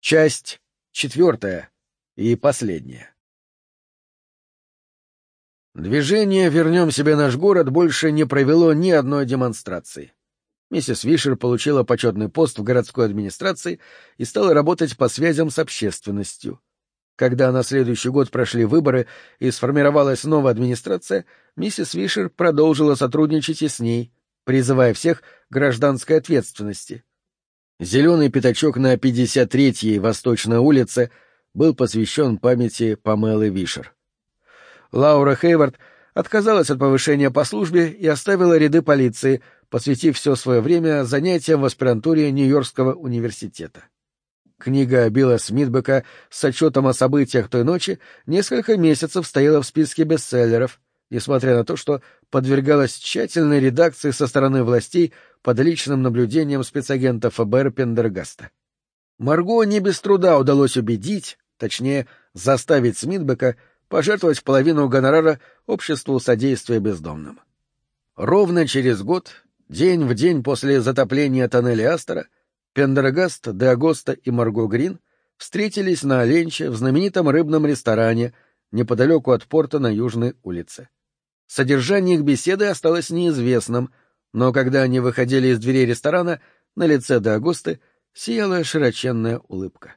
Часть четвертая и последняя. Движение «Вернем себе наш город» больше не провело ни одной демонстрации. Миссис Вишер получила почетный пост в городской администрации и стала работать по связям с общественностью. Когда на следующий год прошли выборы и сформировалась новая администрация, миссис Вишер продолжила сотрудничать и с ней, призывая всех к гражданской ответственности. Зеленый пятачок на 53-й Восточной улице был посвящен памяти Памелы Вишер. Лаура Хейвард отказалась от повышения по службе и оставила ряды полиции, посвятив все свое время занятиям в аспирантуре Нью-Йоркского университета. Книга Билла Смитбека с отчетом о событиях той ночи несколько месяцев стояла в списке бестселлеров, несмотря на то, что подвергалась тщательной редакции со стороны властей под личным наблюдением спецагента ФБР Пендергаста. Марго не без труда удалось убедить, точнее, заставить Смитбека пожертвовать половину гонорара обществу содействия бездомным. Ровно через год, день в день после затопления тоннеля Астера, Пендергаст, Деагоста и Марго Грин встретились на Оленче в знаменитом рыбном ресторане неподалеку от порта на Южной улице. Содержание их беседы осталось неизвестным, но когда они выходили из дверей ресторана, на лице Деагосты сияла широченная улыбка.